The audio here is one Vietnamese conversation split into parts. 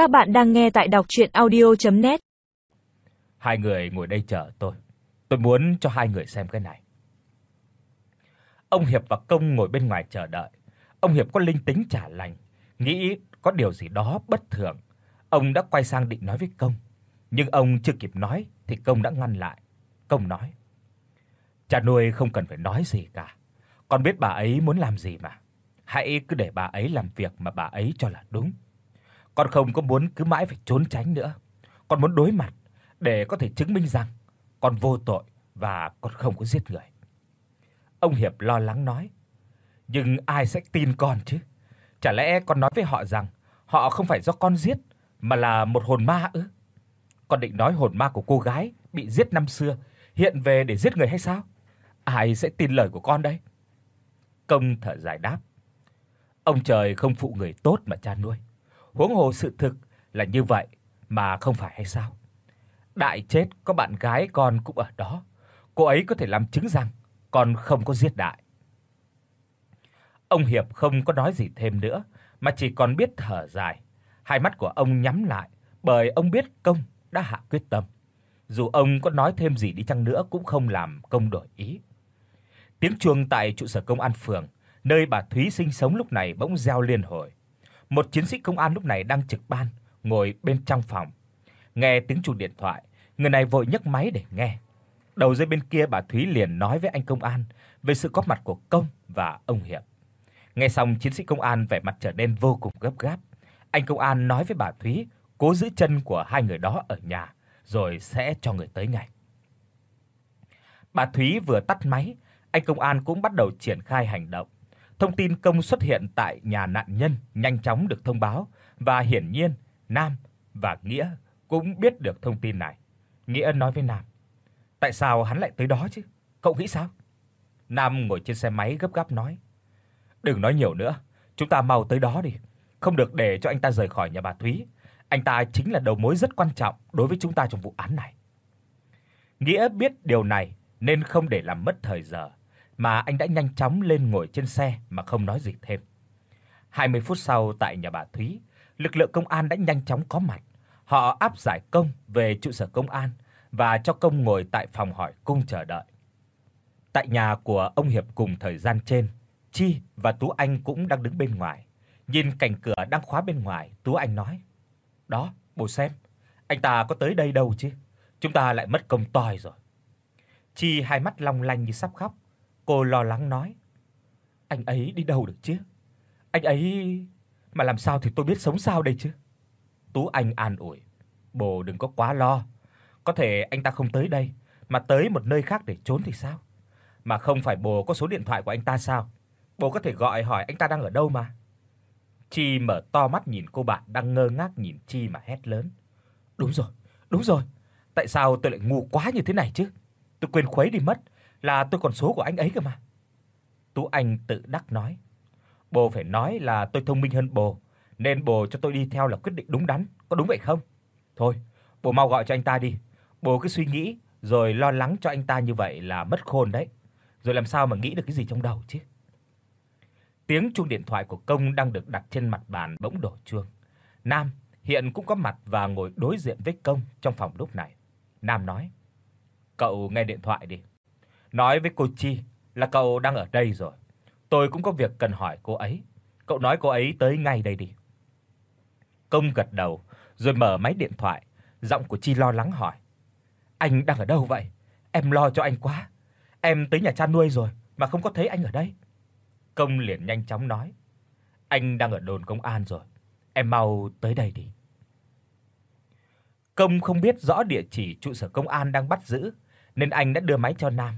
Các bạn đang nghe tại đọc audio net Hai người ngồi đây chờ tôi. Tôi muốn cho hai người xem cái này. Ông Hiệp và Công ngồi bên ngoài chờ đợi. Ông Hiệp có linh tính trả lành, nghĩ có điều gì đó bất thường. Ông đã quay sang định nói với Công, nhưng ông chưa kịp nói thì Công đã ngăn lại. Công nói: "Cha nuôi không cần phải nói gì cả. Con biết bà ấy muốn làm gì mà. Hãy cứ để bà ấy làm việc mà bà ấy cho là đúng. Con không có muốn cứ mãi phải trốn tránh nữa. Con muốn đối mặt để có thể chứng minh rằng con vô tội và con không có giết người." Ông Hiệp lo lắng nói: "Nhưng ai sẽ tin con chứ? Chả lẽ con nói với họ rằng họ không phải do con giết mà là một hồn ma ư?" Con định nói hồn ma của cô gái bị giết năm xưa hiện về để giết người hay sao? Ai sẽ tin lời của con đây? Công thở dài đáp. Ông trời không phụ người tốt mà cha nuôi. Huống hồ sự thực là như vậy mà không phải hay sao? Đại chết có bạn gái con cũng ở đó. Cô ấy có thể làm chứng rằng con không có giết đại. Ông Hiệp không có nói gì thêm nữa, mà chỉ còn biết thở dài. Hai mắt của ông nhắm lại, bởi ông biết công đã hạ quyết tâm. Dù ông có nói thêm gì đi chăng nữa cũng không làm công đổi ý. Tiếng chuông tại trụ sở công an phường, nơi bà Thúy sinh sống lúc này bỗng reo liên hồi. Một chiến sĩ công an lúc này đang trực ban, ngồi bên trong phòng. Nghe tiếng chuông điện thoại, người này vội nhấc máy để nghe. Đầu dây bên kia bà Thúy liền nói với anh công an về sự có mặt của công và ông Hiệp. Nghe xong chiến sĩ công an vẻ mặt trở nên vô cùng gấp gáp. Anh công an nói với bà Thúy cố giữ chân của hai người đó ở nhà rồi sẽ cho người tới ngay. Bà Thúy vừa tắt máy, anh công an cũng bắt đầu triển khai hành động. Thông tin công xuất hiện tại nhà nạn nhân nhanh chóng được thông báo và hiển nhiên Nam và Nghĩa cũng biết được thông tin này. Nghĩa nói với Nam: "Tại sao hắn lại tới đó chứ? Cậu nghĩ sao?" Nam ngồi trên xe máy gấp gáp nói: "Đừng nói nhiều nữa, chúng ta mau tới đó đi, không được để cho anh ta rời khỏi nhà bà Thúy. Anh ta chính là đầu mối rất quan trọng đối với chúng ta trong vụ án này." Nghĩa biết điều này nên không để làm mất thời giờ, mà anh đã nhanh chóng lên ngồi trên xe mà không nói gì thêm. 20 phút sau tại nhà bà Thúy, lực lượng công an đã nhanh chóng có mặt. Họ áp giải công về trụ sở công an và cho công ngồi tại phòng hỏi cung chờ đợi. Tại nhà của ông Hiệp cùng thời gian trên, Chi và Tú Anh cũng đang đứng bên ngoài. Nhìn cảnh cửa đang khóa bên ngoài, Tú Anh nói: "Đó, bố xem, anh ta có tới đây đâu chứ? Chúng ta lại mất công Toi rồi." Chi hai mắt long lanh như sắp khóc, cô lo lắng nói: "Anh ấy đi đâu được chứ? Anh ấy mà làm sao thì tôi biết sống sao đây chứ?" Tú Anh an ủi: bồ đừng có quá lo, có thể anh ta không tới đây mà tới một nơi khác để trốn thì sao? Mà không phải bồ có số điện thoại của anh ta sao? bồ có thể gọi hỏi anh ta đang ở đâu mà." Chi mở to mắt nhìn cô bạn đang ngơ ngác nhìn Chi mà hét lớn: "Đúng rồi, đúng rồi, tại sao tôi lại ngu quá như thế này chứ? Tôi quên khuấy đi mất, là tôi còn số của anh ấy cơ mà." Tú Anh tự đắc nói: bồ phải nói là tôi thông minh hơn bồ nên bồ cho tôi đi theo là quyết định đúng đắn, có đúng vậy không? Thôi, bồ mau gọi cho anh ta đi. bồ cứ suy nghĩ rồi lo lắng cho anh ta như vậy là mất khôn đấy. Rồi làm sao mà nghĩ được cái gì trong đầu chứ?" Tiếng chuông điện thoại của công đang được đặt trên mặt bàn bỗng đổ chuông. Nam hiện cũng có mặt và ngồi đối diện với công trong phòng lúc này. Nam nói: "Cậu nghe điện thoại đi. Nói với cô Chi là cậu đang ở đây rồi. Tôi cũng có việc cần hỏi cô ấy. Cậu nói cô ấy tới ngay đây đi." Công gật đầu, rồi mở máy điện thoại, giọng của Chi lo lắng hỏi: "Anh đang ở đâu vậy? Em lo cho anh quá. Em tới nhà cha nuôi rồi mà không có thấy anh ở đây." Công liền nhanh chóng nói: "Anh đang ở đồn công an rồi, em mau tới đây đi." Công không biết rõ địa chỉ trụ sở công an đang bắt giữ, nên anh đã đưa máy cho Nam.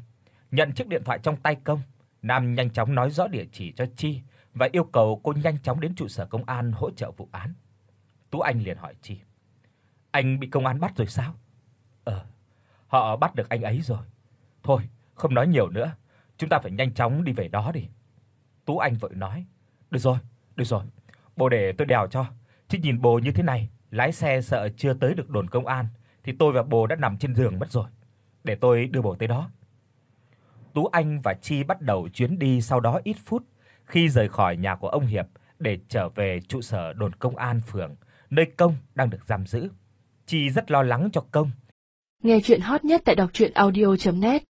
Nhận chiếc điện thoại trong tay Công, Nam nhanh chóng nói rõ địa chỉ cho Chi và yêu cầu cô nhanh chóng đến trụ sở công an hỗ trợ vụ án. Tú Anh liền hỏi Chi: "Anh bị công an bắt rồi sao?" "Ờ, họ bắt được anh ấy rồi. Thôi, không nói nhiều nữa, chúng ta phải nhanh chóng đi về đó đi." Tú Anh vội nói: "Được rồi, được rồi, bố để tôi đèo cho, chứ nhìn bố như thế này, lái xe sợ chưa tới được đồn công an thì tôi và bố đã nằm trên giường mất rồi. Để tôi đưa bố tới đó." Tú Anh và Chi bắt đầu chuyến đi sau đó ít phút khi rời khỏi nhà của ông Hiệp để trở về trụ sở đồn công an phường, nơi Công đang được giam giữ. Chi rất lo lắng cho Công. Nghe truyện hot nhất tại doctruyenaudio.net